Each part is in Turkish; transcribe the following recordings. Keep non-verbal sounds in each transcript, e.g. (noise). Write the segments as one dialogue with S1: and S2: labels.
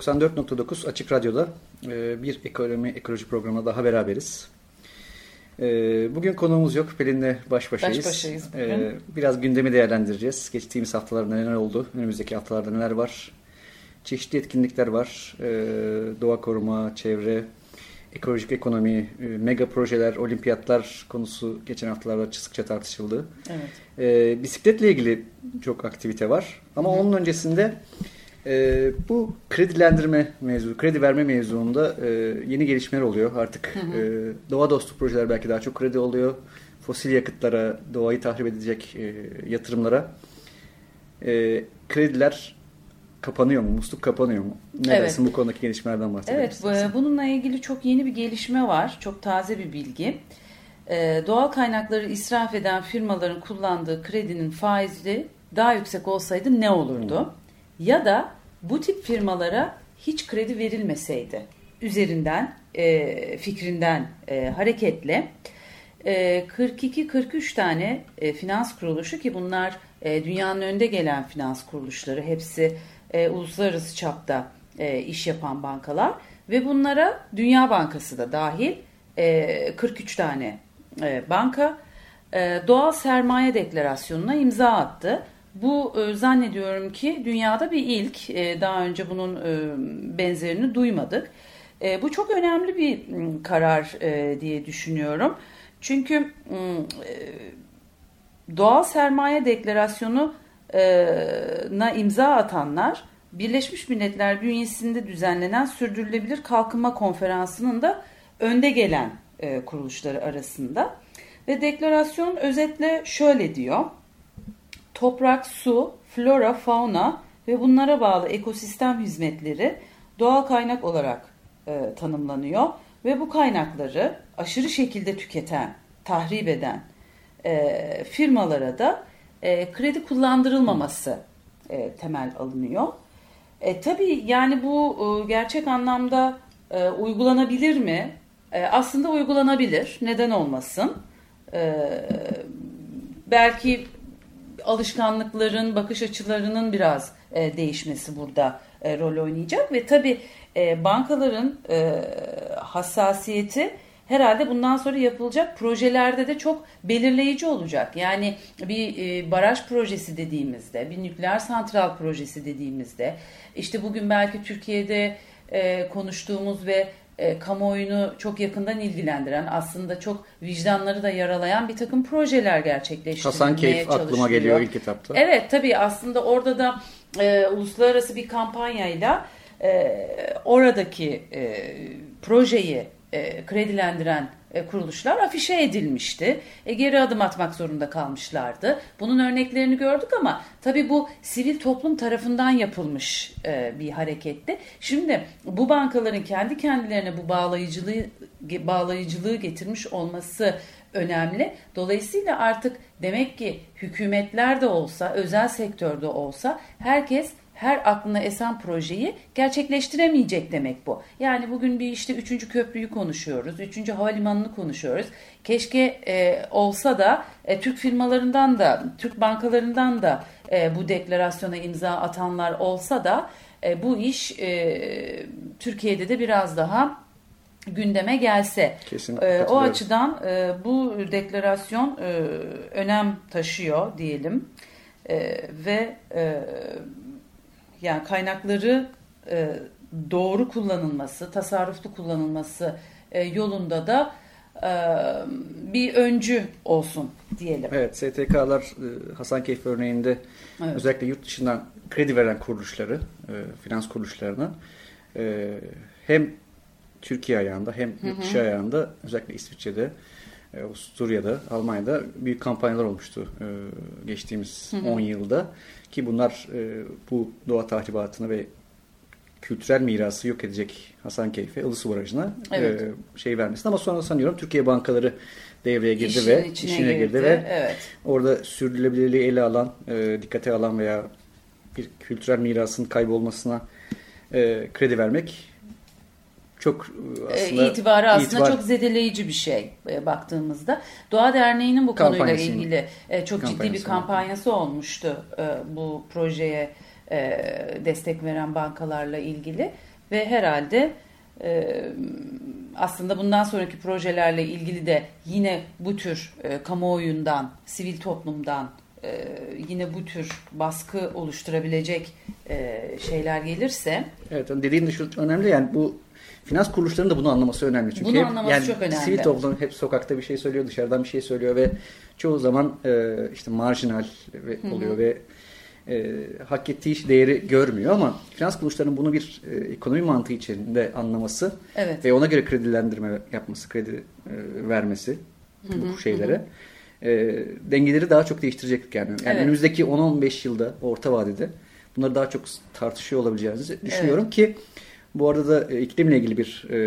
S1: 94.9 Açık Radyo'da e, bir ekonomi ekoloji programına daha beraberiz. E, bugün konuğumuz yok. Pelin'le baş başayız.
S2: Baş başayız
S1: e,
S2: bugün.
S1: Biraz gündemi değerlendireceğiz. Geçtiğimiz haftalarda neler oldu? Önümüzdeki haftalarda neler var? Çeşitli etkinlikler var. Doğa koruma, çevre, ekolojik ekonomi, mega projeler, olimpiyatlar konusu geçen haftalarda sıkça tartışıldı.
S2: Evet.
S1: Bisikletle ilgili çok aktivite var. Ama Hı. onun öncesinde e, bu kredilendirme mevzu, kredi verme mevzuunda e, yeni gelişmeler oluyor. Artık hı hı. E, doğa dostu projeler belki daha çok kredi oluyor. Fosil yakıtlara, doğayı tahrip edecek e, yatırımlara e, krediler kapanıyor mu? Musluk kapanıyor mu? Ne evet. dersin bu konudaki gelişmelerden bahsedebilirsin?
S2: Evet, bununla ilgili çok yeni bir gelişme var. Çok taze bir bilgi. Ee, doğal kaynakları israf eden firmaların kullandığı kredinin faizi daha yüksek olsaydı ne olurdu? Hmm. Ya da bu tip firmalara hiç kredi verilmeseydi üzerinden e, fikrinden e, hareketle e, 42-43 tane e, finans kuruluşu ki bunlar e, dünyanın önde gelen finans kuruluşları hepsi e, uluslararası çapta e, iş yapan bankalar ve bunlara Dünya Bankası da dahil e, 43 tane e, banka e, doğal sermaye deklarasyonuna imza attı. Bu e, zannediyorum ki dünyada bir ilk. E, daha önce bunun e, benzerini duymadık. Bu çok önemli bir karar diye düşünüyorum. Çünkü doğal sermaye deklarasyonu na imza atanlar Birleşmiş Milletler bünyesinde düzenlenen Sürdürülebilir Kalkınma Konferansı'nın da önde gelen kuruluşları arasında. Ve deklarasyon özetle şöyle diyor. Toprak, su, flora, fauna ve bunlara bağlı ekosistem hizmetleri doğal kaynak olarak e, tanımlanıyor. Ve bu kaynakları aşırı şekilde tüketen, tahrip eden e, firmalara da e, kredi kullandırılmaması e, temel alınıyor. E, tabii yani bu e, gerçek anlamda e, uygulanabilir mi? E, aslında uygulanabilir. Neden olmasın? E, belki alışkanlıkların, bakış açılarının biraz e, değişmesi burada e, rol oynayacak ve tabii e, bankaların e, hassasiyeti herhalde bundan sonra yapılacak projelerde de çok belirleyici olacak. Yani bir e, baraj projesi dediğimizde, bir nükleer santral projesi dediğimizde, işte bugün belki Türkiye'de e, konuştuğumuz ve e, kamuoyunu çok yakından ilgilendiren aslında çok vicdanları da yaralayan bir takım projeler gerçekleştirmeye
S1: Hasan Keyif aklıma geliyor ilk kitapta.
S2: Evet tabii aslında orada da e, uluslararası bir kampanyayla e, oradaki e, projeyi e, kredilendiren e, kuruluşlar afişe edilmişti. E, geri adım atmak zorunda kalmışlardı. Bunun örneklerini gördük ama tabii bu sivil toplum tarafından yapılmış e, bir hareketti. Şimdi bu bankaların kendi kendilerine bu bağlayıcılığı bağlayıcılığı getirmiş olması önemli. Dolayısıyla artık demek ki hükümetler de olsa, özel sektörde olsa herkes her aklına esen projeyi gerçekleştiremeyecek demek bu. Yani bugün bir işte üçüncü köprüyü konuşuyoruz, üçüncü havalimanını konuşuyoruz. Keşke e, olsa da e, Türk firmalarından da, Türk bankalarından da e, bu deklarasyona imza atanlar olsa da e, bu iş e, Türkiye'de de biraz daha gündeme gelse.
S1: Kesinlikle.
S2: E, o açıdan e, bu deklarasyon e, önem taşıyor diyelim. E, ve e, yani kaynakları e, doğru kullanılması, tasarruflu kullanılması e, yolunda da e, bir öncü olsun diyelim.
S1: Evet, STK'lar e, Hasankeyf örneğinde evet. özellikle yurt dışından kredi veren kuruluşları, e, finans kuruluşlarına e, hem Türkiye ayağında hem yurt dışı ayağında özellikle İsviçre'de Avusturya'da, Almanya'da büyük kampanyalar olmuştu geçtiğimiz 10 yılda. Ki bunlar bu doğa tahribatını ve kültürel mirası yok edecek Hasankeyf'e, Ilısu Barajı'na evet. şey vermesin. Ama sonra sanıyorum Türkiye bankaları devreye girdi
S2: İşin
S1: ve
S2: içine
S1: işine girdi,
S2: girdi,
S1: ve
S2: evet.
S1: orada sürdürülebilirliği ele alan, dikkate alan veya bir kültürel mirasın kaybolmasına kredi vermek çok
S2: aslında itibarı aslında itibar... çok zedeleyici bir şey baktığımızda. Doğa Derneği'nin bu konuyla ilgili çok ciddi bir kampanyası olmuştu bu projeye destek veren bankalarla ilgili ve herhalde aslında bundan sonraki projelerle ilgili de yine bu tür kamuoyundan, sivil toplumdan yine bu tür baskı oluşturabilecek şeyler gelirse.
S1: Evet dediğin de şu önemli yani bu finans kuruluşlarının da bunu anlaması önemli. Çünkü
S2: bunu anlaması yani çok önemli.
S1: Sivil toplum hep sokakta bir şey söylüyor, dışarıdan bir şey söylüyor ve çoğu zaman e, işte marjinal oluyor Hı-hı. ve e, hak ettiği değeri görmüyor ama finans kuruluşlarının bunu bir e, ekonomi mantığı içinde anlaması
S2: evet.
S1: ve ona göre kredilendirme yapması, kredi e, vermesi Hı-hı. bu şeylere e, dengeleri daha çok değiştirecek yani. yani evet. önümüzdeki 10-15 yılda orta vadede bunları daha çok tartışıyor olabileceğinizi düşünüyorum evet. ki bu arada da e, iklimle ilgili bir e,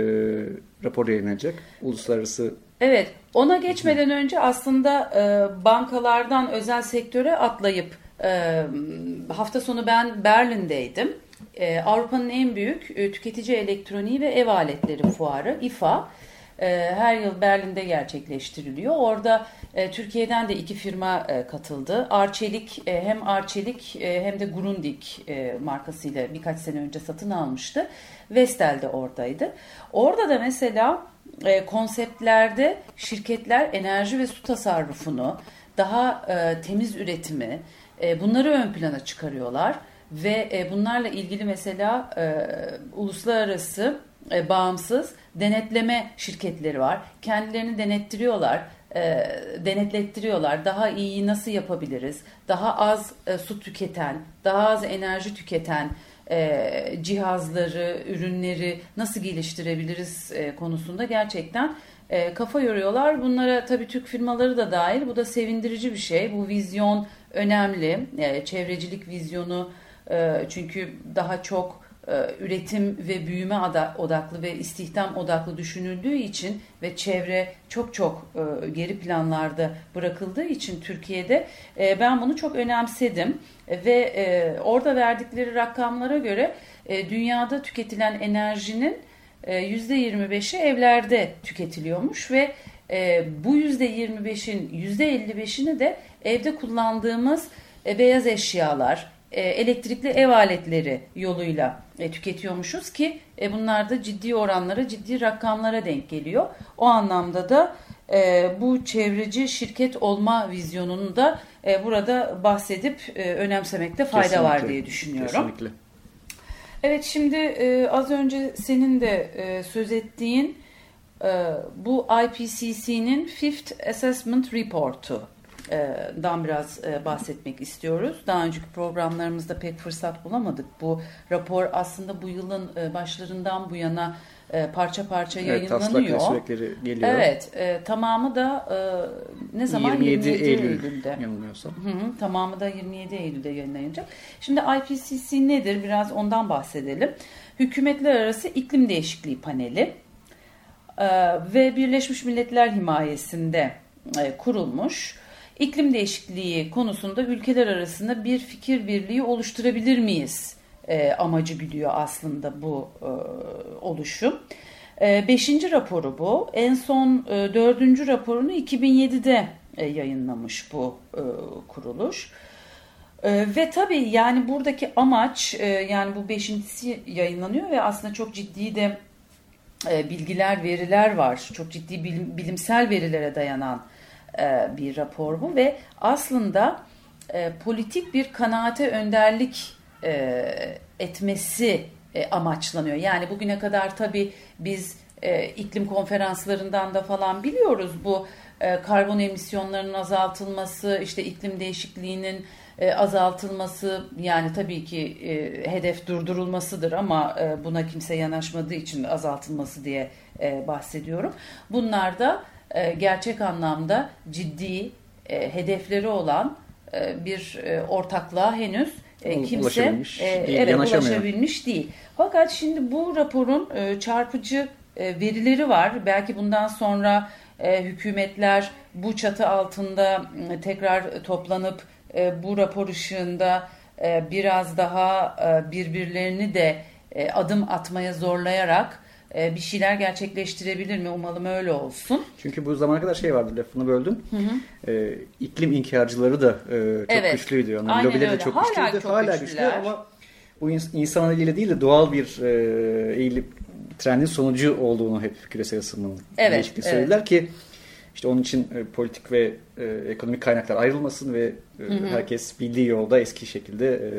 S1: rapor yayınlanacak. Uluslararası
S2: Evet, ona geçmeden önce aslında e, bankalardan özel sektöre atlayıp e, hafta sonu ben Berlin'deydim. E, Avrupa'nın en büyük e, tüketici elektroniği ve ev aletleri fuarı IFA her yıl Berlin'de gerçekleştiriliyor. Orada e, Türkiye'den de iki firma e, katıldı. Arçelik e, hem Arçelik hem de Grundig markasıyla birkaç sene önce satın almıştı. Vestel de oradaydı. Orada da mesela konseptlerde şirketler enerji ve su tasarrufunu, daha temiz üretimi bunları ön plana çıkarıyorlar ve bunlarla ilgili mesela uluslararası e, bağımsız denetleme şirketleri var. Kendilerini denettiriyorlar, e, denetlettiriyorlar. Daha iyi nasıl yapabiliriz? Daha az e, su tüketen, daha az enerji tüketen e, cihazları, ürünleri nasıl geliştirebiliriz e, konusunda gerçekten e, kafa yoruyorlar. Bunlara tabii Türk firmaları da dahil. Bu da sevindirici bir şey. Bu vizyon önemli. E, çevrecilik vizyonu e, çünkü daha çok üretim ve büyüme odaklı ve istihdam odaklı düşünüldüğü için ve çevre çok çok e, geri planlarda bırakıldığı için Türkiye'de e, ben bunu çok önemsedim. Ve orada verdikleri rakamlara göre dünyada tüketilen enerjinin %25'i evlerde tüketiliyormuş ve bu %25'in %55'ini de evde kullandığımız beyaz eşyalar, e, elektrikli ev aletleri yoluyla e, tüketiyormuşuz ki e, bunlar da ciddi oranlara, ciddi rakamlara denk geliyor. O anlamda da e, bu çevreci şirket olma vizyonunu da e, burada bahsedip e, önemsemekte fayda kesinlikle, var diye düşünüyorum.
S1: Kesinlikle.
S2: Evet şimdi e, az önce senin de e, söz ettiğin e, bu IPCC'nin Fifth Assessment Report'u dan biraz bahsetmek istiyoruz. Daha önceki programlarımızda pek fırsat bulamadık. Bu rapor aslında bu yılın başlarından bu yana parça parça yayınlanıyor.
S1: Evet, sürekli geliyor.
S2: Evet, e, tamamı da e, ne zaman
S1: 27, 27 Eylül, Eylül'de. Yanılmıyorsam.
S2: Hı hı, tamamı da 27 Eylül'de yayınlanacak. Şimdi IPCC nedir? Biraz ondan bahsedelim. Hükümetler Arası İklim Değişikliği Paneli e, ve Birleşmiş Milletler himayesinde e, kurulmuş iklim değişikliği konusunda ülkeler arasında bir fikir birliği oluşturabilir miyiz e, amacı güdüyor aslında bu e, oluşum. E, beşinci raporu bu. En son e, dördüncü raporunu 2007'de e, yayınlamış bu e, kuruluş. E, ve tabii yani buradaki amaç e, yani bu beşincisi yayınlanıyor ve aslında çok ciddi de e, bilgiler, veriler var. Çok ciddi bilim, bilimsel verilere dayanan e, bir rapor bu ve aslında e, politik bir kanaate önderlik e, etmesi amaçlanıyor. Yani bugüne kadar tabii biz iklim konferanslarından da falan biliyoruz bu karbon emisyonlarının azaltılması, işte iklim değişikliğinin azaltılması yani tabii ki hedef durdurulmasıdır ama buna kimse yanaşmadığı için azaltılması diye bahsediyorum. Bunlar da e, gerçek anlamda ciddi e, hedefleri olan e, bir e, ortaklığa henüz e, kimse
S1: Ulaşabilmiş
S2: e,
S1: değil,
S2: evet ulaşabilmiş değil. Fakat şimdi bu raporun e, çarpıcı e, verileri var. Belki bundan sonra e, hükümetler bu çatı altında e, tekrar toplanıp e, bu rapor ışığında e, biraz daha e, birbirlerini de e, adım atmaya zorlayarak e, bir şeyler gerçekleştirebilir mi? Umalım öyle olsun.
S1: Çünkü bu zamana kadar şey vardı lafını böldüm. Ee, iklim inkarcıları da e, çok
S2: Evet.
S1: güçlüydü. Onların
S2: Aynen
S1: lobileri de
S2: öyle.
S1: çok
S2: Hala
S1: güçlüydü.
S2: çok
S1: Hala güçlü ama bu ins- insan eliyle değil de doğal bir e, eğilim trendin sonucu olduğunu hep küresel ısınmanın
S2: Evet, evet.
S1: söylediler ki işte onun için e, politik ve e, ekonomik kaynaklar ayrılmasın ve e, herkes bildiği yolda eski şekilde e,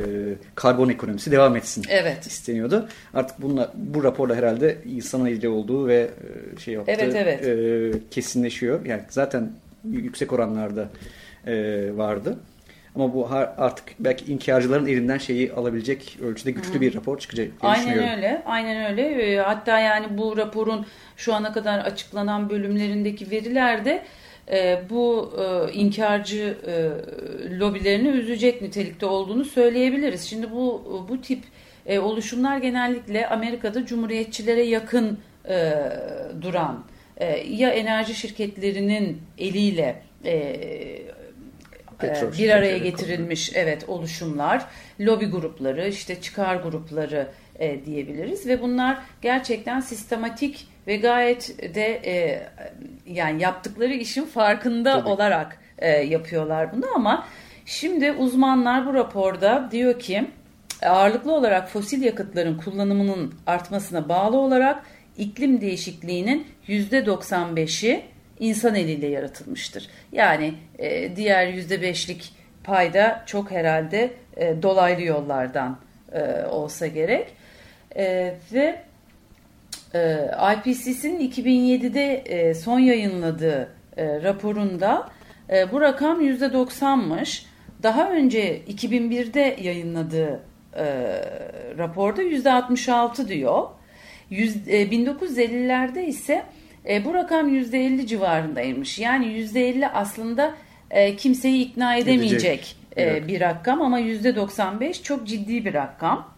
S1: karbon ekonomisi devam etsin
S2: Evet.
S1: isteniyordu. Artık bununla, bu raporla herhalde insanın eliyle olduğu ve e, şey yaptığı
S2: Evet, evet.
S1: e, kesinleşiyor. Yani zaten yüksek oranlarda e, vardı. Ama bu artık belki inkarcıların elinden şeyi alabilecek ölçüde güçlü bir rapor çıkacak diye düşünüyorum.
S2: Aynen öyle. Aynen öyle. Ee, Hatta yani bu raporun şu ana kadar açıklanan bölümlerindeki verilerde e, bu e, inkarcı e, lobilerini üzecek nitelikte olduğunu söyleyebiliriz. Şimdi bu bu tip e, oluşumlar genellikle Amerika'da cumhuriyetçilere yakın e, duran e, ya enerji şirketlerinin eliyle e,
S1: Petrol
S2: e, bir araya getirilmiş evet oluşumlar, lobi grupları, işte çıkar grupları e, diyebiliriz. Ve bunlar gerçekten sistematik ve gayet de e, yani yaptıkları işin farkında
S1: Tabii.
S2: olarak e, yapıyorlar bunu. Ama şimdi uzmanlar bu raporda diyor ki ağırlıklı olarak fosil yakıtların kullanımının artmasına bağlı olarak iklim değişikliğinin %95'i insan eliyle yaratılmıştır. Yani e, diğer %5'lik payda çok herhalde e, dolaylı yollardan e, olsa gerek. E, ve e, IPCC'nin 2007'de e, son yayınladığı e, raporunda e, bu rakam %90'mış. Daha önce 2001'de yayınladığı e, raporda %66 diyor. Yüz- e, 1950'lerde ise e, bu rakam %50 civarındaymış. Yani %50 aslında e, kimseyi ikna edemeyecek
S1: Edecek
S2: e,
S1: rakam.
S2: bir rakam ama %95 çok ciddi bir rakam.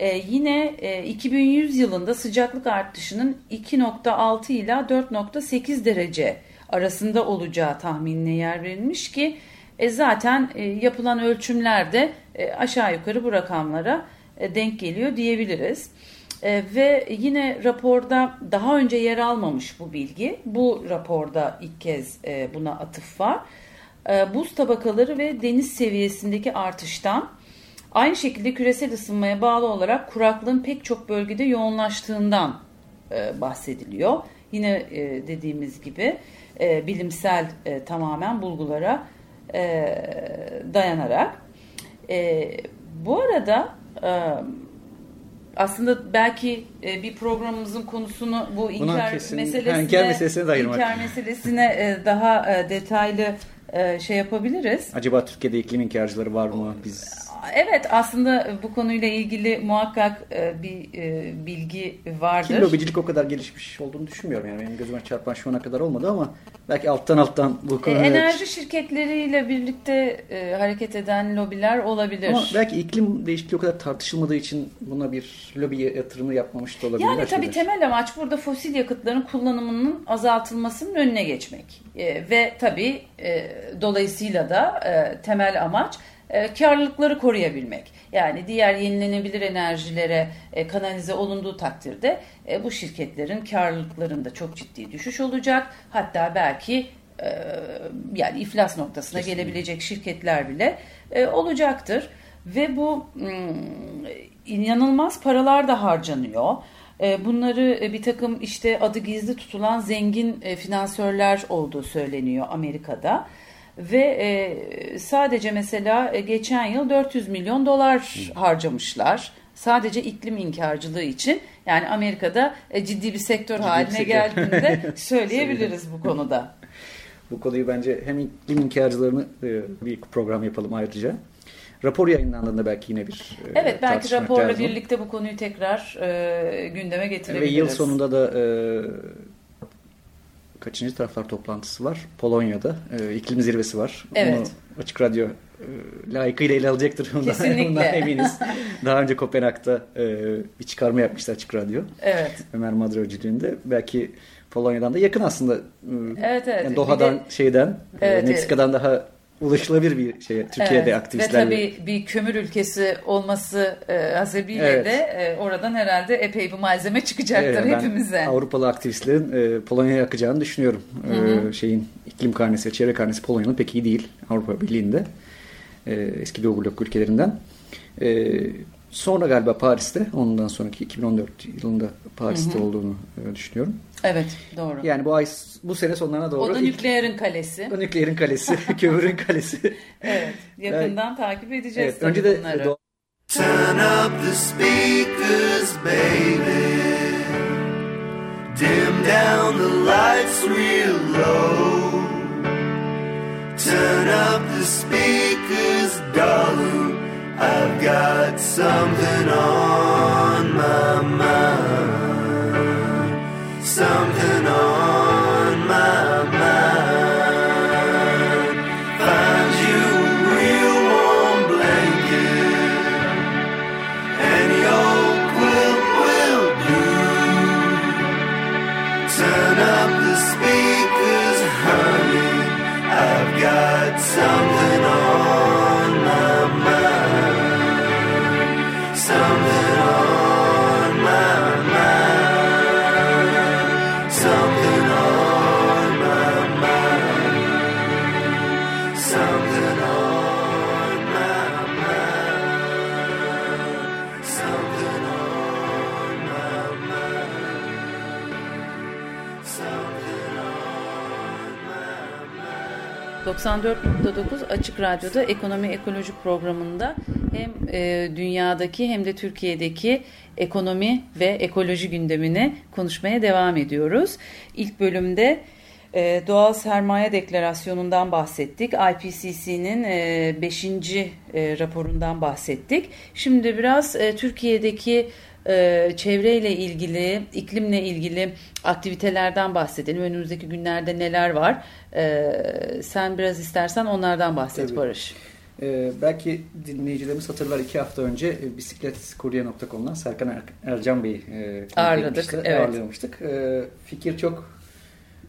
S2: E, yine e, 2100 yılında sıcaklık artışının 2.6 ila 4.8 derece arasında olacağı tahminine yer verilmiş ki e, zaten e, yapılan ölçümlerde e, aşağı yukarı bu rakamlara e, denk geliyor diyebiliriz. E, ve yine raporda daha önce yer almamış bu bilgi. Bu raporda ilk kez e, buna atıf var. E, buz tabakaları ve deniz seviyesindeki artıştan aynı şekilde küresel ısınmaya bağlı olarak kuraklığın pek çok bölgede yoğunlaştığından bahsediliyor. Yine dediğimiz gibi bilimsel tamamen bulgulara dayanarak. Bu arada e, aslında belki e, bir programımızın konusunu bu inkar
S1: kesin-
S2: meselesine,
S1: inkar meselesine de ayırmak.
S2: inkar meselesine e, daha e, detaylı e, şey yapabiliriz.
S1: Acaba Türkiye'de iklim inkarcıları var mı? Biz
S2: Evet aslında bu konuyla ilgili muhakkak e, bir e, bilgi vardır.
S1: Kim lobicilik o kadar gelişmiş olduğunu düşünmüyorum. Yani benim gözüme çarpan şu ana kadar olmadı ama belki alttan alttan bu
S2: E,
S1: konuda...
S2: enerji şirketleriyle birlikte hareket eden lobiler olabilir.
S1: Ama belki iklim değişikliği o kadar tartışılmadığı için buna bir lobi yatırımı yapmamış da olabilir.
S2: Yani tabii temel amaç burada fosil yakıtların kullanımının azaltılmasının önüne geçmek. Ve tabii dolayısıyla da temel amaç e, karlılıkları koruyabilmek. Yani diğer yenilenebilir enerjilere e, kanalize olunduğu takdirde e, bu şirketlerin karlılıklarında çok ciddi düşüş olacak. Hatta belki e, yani iflas noktasına
S1: Kesinlikle.
S2: gelebilecek şirketler bile e, olacaktır. Ve bu mm, inanılmaz paralar da harcanıyor. E, Bunları e, bir takım işte adı gizli tutulan zengin e, finansörler olduğu söyleniyor Amerika'da. Ve e, sadece mesela e, geçen yıl 400 milyon dolar harcamışlar. Sadece iklim inkarcılığı için. Yani Amerika'da e, ciddi bir sektör
S1: Ciddi bir
S2: haline
S1: sektör.
S2: geldiğini de (laughs) söyleyebiliriz bu konuda.
S1: Bu konuyu bence hem iklim inkarcılarını e, bir program yapalım ayrıca. Rapor yayınlandığında belki yine bir e,
S2: Evet belki raporla
S1: lazım.
S2: birlikte bu konuyu tekrar e, gündeme
S1: Ve
S2: getirebiliriz.
S1: yıl sonunda da e, kaçıncı taraflar toplantısı var? Polonya'da. E, iklim zirvesi var.
S2: Evet.
S1: Onu Açık Radyo e, layıkıyla ele alacaktır. Ondan,
S2: Kesinlikle.
S1: ondan eminiz. Daha önce Kopenhag'da e, bir çıkarma yapmıştı Açık Radyo.
S2: Evet.
S1: Ömer Madra öncülüğünde. Belki Polonya'dan da yakın aslında. E,
S2: Evet evet.
S1: Yani Doha'dan
S2: de-
S1: şeyden e,
S2: Evet,
S1: Meksika'dan daha ulaşılabilir bir şey Türkiye'de
S2: Evet, Ve
S1: aktivistlerle.
S2: tabii bir kömür ülkesi olması e, hasebiyle
S1: Evet.
S2: de e, oradan herhalde epey bir malzeme çıkacaktır
S1: Evet,
S2: hepimize.
S1: Avrupalı aktivistlerin e, Polonya'ya akacağını düşünüyorum. E, şeyin iklim karnesi ve çevre karnesi Polonya'nın pek iyi değil Avrupa Birliği'nde. E, eski Doğu blok ülkelerinden. E, sonra galiba Paris'te ondan sonraki 2014 yılında Paris'te olduğunu e, düşünüyorum.
S2: Evet doğru.
S1: Yani bu ay bu sene sonlarına doğru
S2: o da nükleerin kalesi.
S1: o nükleerin kalesi, (laughs) kömürün kalesi.
S2: Evet. Yakından takip edeceğiz
S1: Evet, önce de
S2: bunları.
S1: doğa-
S3: Turn up the speakers, baby. Dim down the lights real low. Turn up the speakers, darling. I've got something on my mind. Something
S2: 94.9 Açık Radyo'da Ekonomi Ekolojik programında hem e, dünyadaki hem de Türkiye'deki ekonomi ve ekoloji gündemini konuşmaya devam ediyoruz. İlk bölümde e, doğal sermaye deklarasyonundan bahsettik. IPCC'nin 5. raporundan bahsettik. Şimdi biraz e, Türkiye'deki e, çevreyle ilgili, iklimle ilgili aktivitelerden bahsedelim. Önümüzdeki günlerde neler var? E, sen biraz istersen onlardan bahset
S1: Tabii.
S2: Barış.
S1: Ee, belki dinleyicilerimiz hatırlar iki hafta önce e, bisikletkurye.com'dan Serkan er- Ercan Bey'i e,
S2: Ağırladık, evet.
S1: ağırlamıştık. E, fikir çok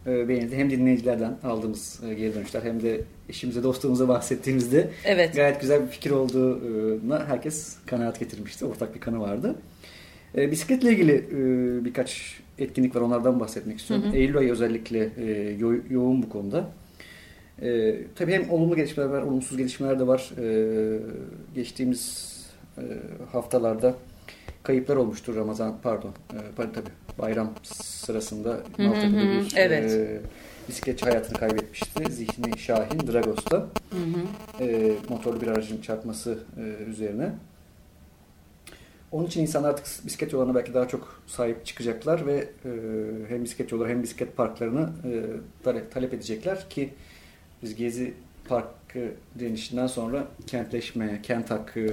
S1: e, beğenildi. Hem dinleyicilerden aldığımız e, geri dönüşler hem de eşimize dostluğumuza bahsettiğimizde
S2: Evet.
S1: gayet güzel bir fikir olduğuna herkes kanaat getirmişti. Ortak bir kanı vardı. E, bisikletle ilgili e, birkaç etkinlik var. Onlardan bahsetmek istiyorum. Eylül ayı özellikle e, yo- yoğun bu konuda. E, tabii hem olumlu gelişmeler var, olumsuz gelişmeler de var. E, geçtiğimiz e, haftalarda kayıplar olmuştur Ramazan, pardon, e, tabii bayram sırasında Maltepe'de bir
S2: evet.
S1: e, bisikletçi hayatını kaybetmişti. Zihni Şahin, Dragos'ta. E, motorlu bir aracın çarpması e, üzerine. Onun için insanlar artık bisiklet yollarına belki daha çok sahip çıkacaklar ve e, hem bisiklet yolları hem bisiklet parklarını e, talep, talep edecekler ki biz Gezi Parkı denişinden sonra kentleşme, kent hakkı e,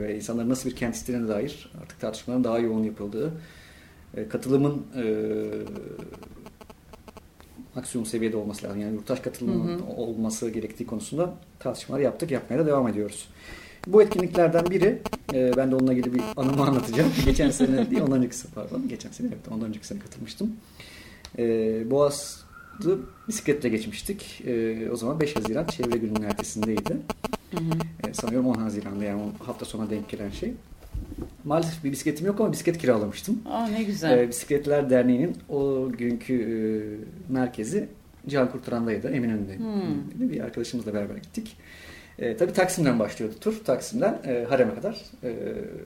S1: ve insanların nasıl bir kent istediğine dair artık tartışmaların daha yoğun yapıldığı, e, katılımın e, maksimum seviyede olması lazım. Yani yurttaş katılımının olması gerektiği konusunda tartışmalar yaptık, yapmaya da devam ediyoruz. Bu etkinliklerden biri, e, ben de onunla ilgili bir anımı anlatacağım. (laughs) Geçen sene değil, ondan önceki pardon. Geçen sene evet, ondan önceki sene katılmıştım. E, Boğaz'da bisikletle geçmiştik. E, o zaman 5 Haziran Çevre Günü'nün ertesindeydi. E, sanıyorum 10 Haziran'da yani hafta sona denk gelen şey. Maalesef bir bisikletim yok ama bisiklet kiralamıştım.
S2: Aa ne güzel.
S1: E, Bisikletler Derneği'nin o günkü e, merkezi Can Kurtaran'daydı, Eminönü'nde.
S2: Hmm.
S1: Bir arkadaşımızla beraber gittik. E, tabii Taksim'den başlıyordu tur. Taksim'den e, Harem'e kadar e,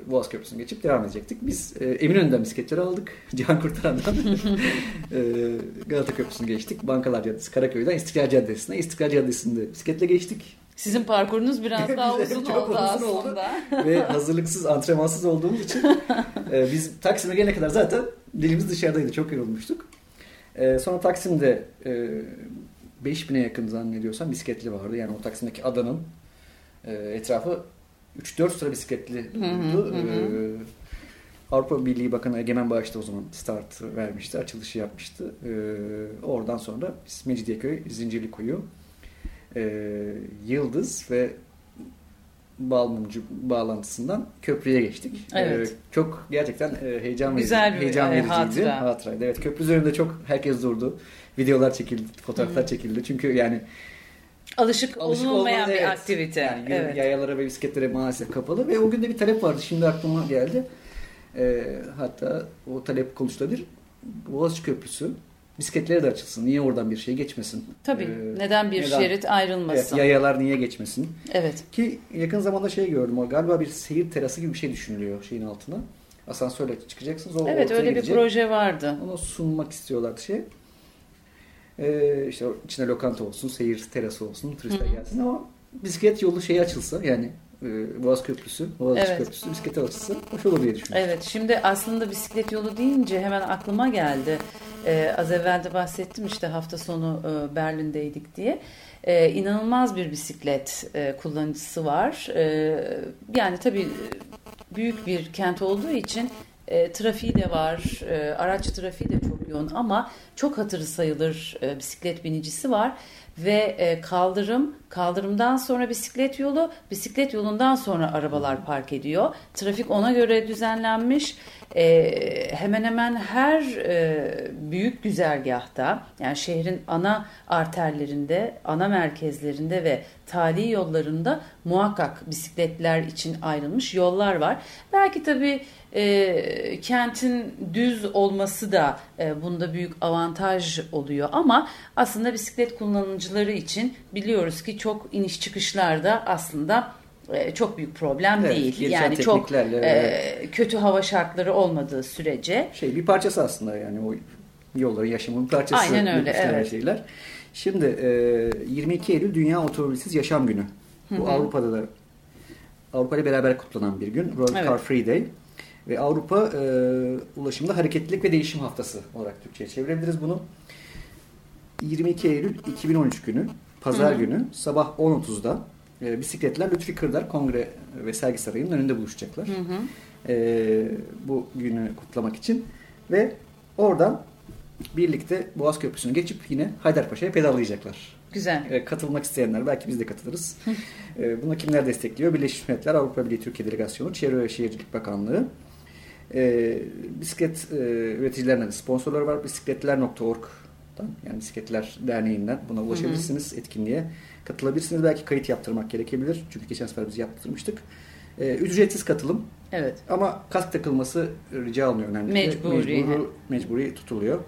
S1: Boğaz Köprüsü'nü geçip devam edecektik. Biz e, Eminönü'nden bisikletleri aldık. (laughs) Can Kurtaran'dan e, Galata Köprüsü'nü geçtik. Bankalar Caddesi, Karaköy'den İstiklal Caddesi'ne. İstiklal Caddesi'nde bisikletle geçtik.
S2: Sizin parkurunuz biraz (laughs) daha uzun oldu
S1: uzun oldu.
S2: aslında.
S1: Ve hazırlıksız, antrenmansız olduğumuz için e, biz Taksim'e gelene kadar zaten dilimiz dışarıdaydı. Çok yorulmuştuk. E, sonra Taksim'de e, 5000'e yakın zannediyorsam bisikletli vardı. Yani o Taksim'deki adanın e, etrafı 3-4 sıra bisikletli
S2: hı,
S1: durdu.
S2: hı hı.
S1: E, Avrupa Birliği Bakanı Egemen Bağış da o zaman start vermişti, açılışı yapmıştı. E, oradan sonra biz Mecidiyeköy, Zincirlikuyu, e, Yıldız ve Balmumcu bağlantısından köprüye geçtik.
S2: Evet.
S1: E, çok gerçekten e, heyecan
S2: Güzel
S1: verici,
S2: bir,
S1: heyecan
S2: e,
S1: vericiydi.
S2: hatıra.
S1: Hatıraydı. Evet, köprü üzerinde çok herkes durdu. Videolar çekildi, fotoğraflar çekildi. Çünkü yani
S2: Alışık,
S1: Alışık
S2: olunmayan
S1: olmayan,
S2: bir
S1: evet.
S2: aktivite.
S1: Yani
S2: evet.
S1: yayalara ve bisikletlere maalesef kapalı ve o gün de bir talep vardı. Şimdi aklıma geldi. Ee, hatta o talep konuşulabilir. Boğaziçi Köprüsü bisikletlere de açılsın. Niye oradan bir şey geçmesin?
S2: Tabii.
S1: Ee,
S2: neden bir
S1: neden?
S2: şerit
S1: Evet,
S2: ayrılmasın?
S1: yayalar niye geçmesin?
S2: Evet.
S1: Ki yakın zamanda şey gördüm. Galiba bir seyir terası gibi bir şey düşünülüyor şeyin altına. Asansörle çıkacaksınız. O
S2: Evet öyle bir
S1: gidecek.
S2: proje vardı.
S1: Onu sunmak istiyorlardı şey. Ee, işte içine lokanta olsun, seyir terası olsun, turistler gelsin ama bisiklet yolu şey açılsa yani e, Boğaz Köprüsü, Boğaziçi
S2: Evet.
S1: Köprüsü bisiklet açılsa hoş olur diye düşünüyorum.
S2: Evet şimdi aslında bisiklet yolu deyince hemen aklıma geldi. Ee, az evvel de bahsettim işte hafta sonu e, Berlin'deydik diye. Ee, inanılmaz bir bisiklet e, kullanıcısı var. Ee, yani tabii büyük bir kent olduğu için e, trafiği de var, e, araç trafiği de çok yoğun ama çok hatırı sayılır e, bisiklet binicisi var ve e, kaldırım, kaldırımdan sonra bisiklet yolu, bisiklet yolundan sonra arabalar park ediyor. Trafik ona göre düzenlenmiş. E, hemen hemen her e, büyük güzergahta yani şehrin ana arterlerinde, ana merkezlerinde ve tali yollarında muhakkak bisikletler için ayrılmış yollar var. Belki tabii e, kentin düz olması da e, bunda büyük avantaj oluyor ama aslında bisiklet kullanıcıları için biliyoruz ki çok iniş çıkışlarda aslında e, çok büyük problem
S1: Evet,
S2: değil. Yani çok e, kötü hava şartları olmadığı sürece
S1: Şey bir parçası aslında yani o yolların yaşamın parçası.
S2: Aynen öyle, evet.
S1: Şeyler. Şimdi e, 22 Eylül Dünya Otomobilsiz Yaşam Günü. Bu Avrupa'da da Avrupa ile beraber kutlanan bir gün. World
S2: Evet.
S1: Car Free Day. Ve Avrupa e, Ulaşımda Hareketlilik ve Değişim Haftası olarak Türkçe'ye çevirebiliriz bunu. 22 Eylül 2013 günü, Pazar günü sabah 10.30'da e, bisikletler Lütfi Kırdar Kongre ve Sergi Sarayı'nın önünde buluşacaklar. E, bu günü kutlamak için. Ve oradan birlikte Boğaz Köprüsü'nü geçip yine Haydarpaşa'ya pedallayacaklar.
S2: güzel.
S1: E, katılmak isteyenler belki biz de katılırız. (laughs) e, bunu kimler destekliyor? Birleşmiş Milletler, Avrupa Birliği Türkiye Delegasyonu, Çevre ve Şehircilik Bakanlığı. E, bisiklet e, üreticilerine de sponsorları var. Bisikletler.org'dan yani Bisikletler Derneği'nden buna ulaşabilirsiniz. Etkinliğe katılabilirsiniz. Belki kayıt yaptırmak gerekebilir. Çünkü geçen sefer biz yaptırmıştık. E, ücretsiz katılım
S2: Evet.
S1: ama kask takılması rica olmuyor önemli.
S2: Mecburi.
S1: Mecburi, mecburi tutuluyor.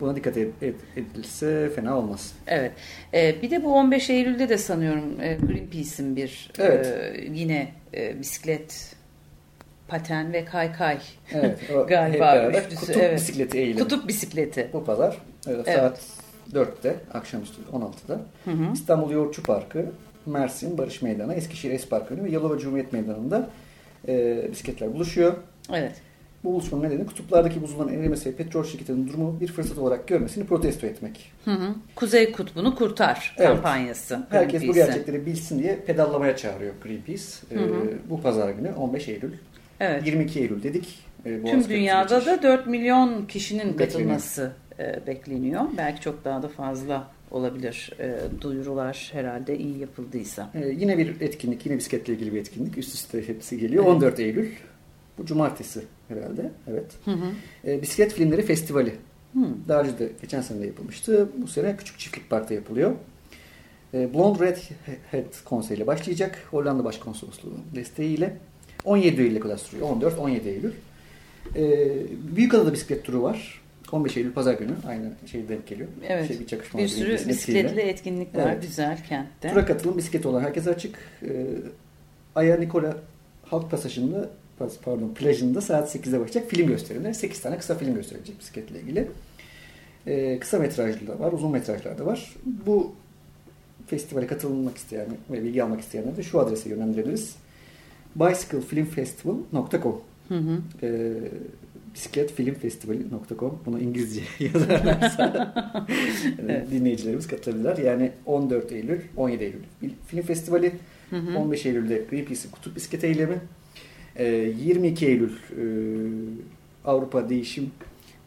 S1: Buna dikkat ed- ed- edilirse fena olmaz.
S2: Evet. Ee, bir de bu 15 Eylül'de de sanıyorum e, Greenpeace'in bir
S1: Evet.
S2: e, yine e, bisiklet paten ve kaykay
S1: Evet. (laughs)
S2: Galiba üçlüsü,
S1: kutup
S2: evet.
S1: bisikleti eğilimi.
S2: kutup bisikleti.
S1: Bu pazar e, saat 4'te, akşamüstü 16'da İstanbul Yoğurtçu Parkı, Mersin Barış Meydanı, Eskişehir Es Parkı ve Yalova Cumhuriyet Meydanı'nda e, bisikletler buluşuyor.
S2: Evet.
S1: Bu buluşmanın nedeni kutuplardaki buzulların erimesi ve petrol şirketinin durumu bir fırsat olarak görmesini protesto etmek.
S2: Hı hı. Kuzey Kutbu'nu kurtar
S1: Evet.
S2: kampanyası.
S1: Herkes bu gerçekleri bilsin diye pedallamaya çağırıyor Greenpeace. E, bu pazar günü 15 Eylül.
S2: Evet.
S1: 22 Eylül dedik. E, Boğaz
S2: Tüm dünyada
S1: geçiş.
S2: da 4 milyon kişinin
S1: Bekleniyor.
S2: katılması e, bekleniyor. Belki çok daha da fazla olabilir. E, duyurular herhalde iyi yapıldıysa.
S1: Ee, yine bir etkinlik, yine bisikletle ilgili bir etkinlik. Üst üste hepsi geliyor.
S2: Evet.
S1: 14 Eylül. Bu cumartesi herhalde. Evet. Ee, Bisiklet Filmleri Festivali. Daha önce de geçen sene de yapılmıştı. Bu sene Küçük Çiftlik Park'ta yapılıyor. Ee, Blonde Red Hat konseyiyle başlayacak. Hollanda Başkonsolosluğu desteğiyle. 17 Eylül'e kadar sürüyor. 14-17 Eylül. Ee, Büyükada'da bisiklet turu var. 15 Eylül Pazar günü. Aynı şey denk geliyor.
S2: Evet.
S1: Şey, bir çakışma
S2: Bir sürü bisikletli etkinlik var
S1: Evet.
S2: güzel kentte.
S1: Tura katılım bisikleti olan herkese açık. Ee, Aya Nikola Halk Pasajı'nda pardon plajında saat 8'de başlayacak film gösterimleri. 8 tane kısa film gösterilecek bisikletle ilgili. Ee, kısa metrajlı da var, uzun metrajlar da var. Bu festivale katılmak isteyen ve bilgi almak isteyenler de şu adrese yönlendirebiliriz. bicyclefilmfestival.com
S2: Hı hı.
S1: ee, bisikletfilmfestivali.com bunu İngilizce (laughs) yazarlarsa (laughs) e, dinleyicilerimiz katılabilirler. Yani 14 Eylül, 17 Eylül film festivali, 15 Eylül'de Greenpeace'in kutup bisiklet eylemi, E, 22 Eylül e, Avrupa Değişim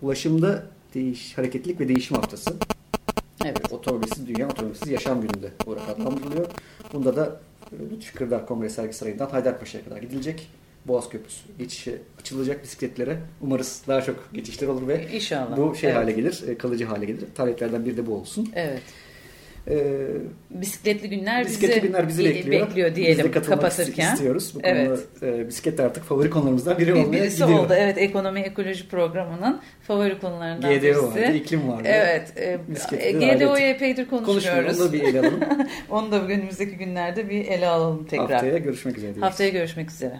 S1: Ulaşımda değiş, Hareketlilik ve Değişim Haftası.
S2: Evet.
S1: Otomobilsiz Dünya Otomobilsiz Yaşam Günü'nde olarak adlandırılıyor. Bunda da e, Lütfi Kırdar Kongre Sergi Sarayı'ndan Haydarpaşa'ya kadar gidilecek. Boğaz Köprüsü geçişe açılacak bisikletlere. Umarız daha çok geçişler olur ve
S2: İnşallah.
S1: bu şey
S2: Evet.
S1: hale gelir, e, kalıcı hale gelir. Taleplerden biri de bu olsun.
S2: Evet.
S1: Ee,
S2: Bisikletli günler
S1: bisikletli
S2: bizi,
S1: günler bizi bekliyor.
S2: bekliyor diyelim
S1: Biz de
S2: kapatırken.
S1: istiyoruz. Bu
S2: Evet.
S1: konuda e, bisiklet de artık favori konularımızdan biri
S2: Bir
S1: olmaya
S2: birisi
S1: gidiyor.
S2: oldu. Evet ekonomi ekoloji programının favori konularından
S1: GDO
S2: birisi.
S1: vardı, iklim vardı.
S2: Evet. E,
S1: de
S2: GDO'yu epeydir konuşmuyoruz.
S1: Onu da bir ele alalım. (laughs)
S2: Onu da önümüzdeki günlerde bir ele alalım tekrar.
S1: Haftaya görüşmek üzere. diyoruz.
S2: Haftaya görüşmek üzere.